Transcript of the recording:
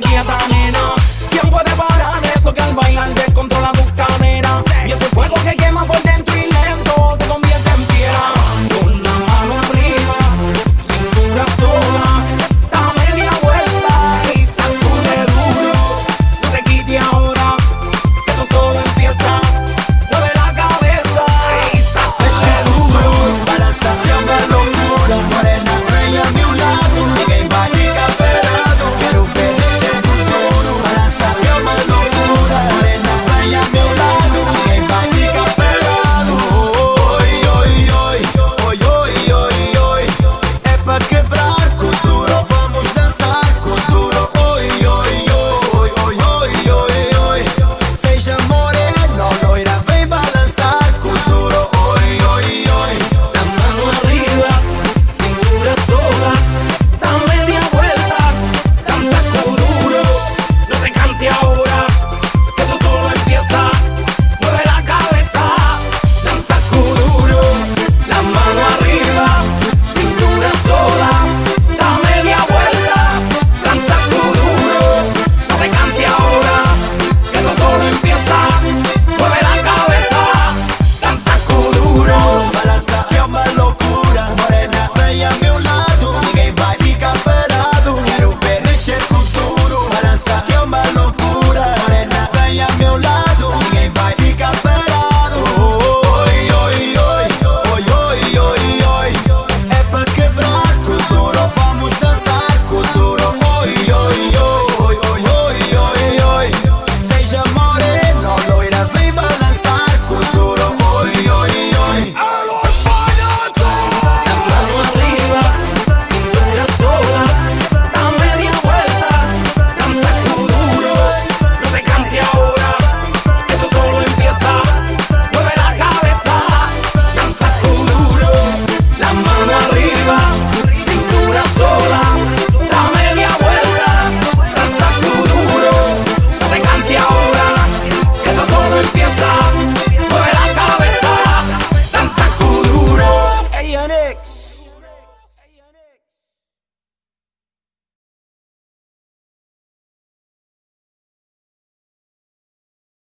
together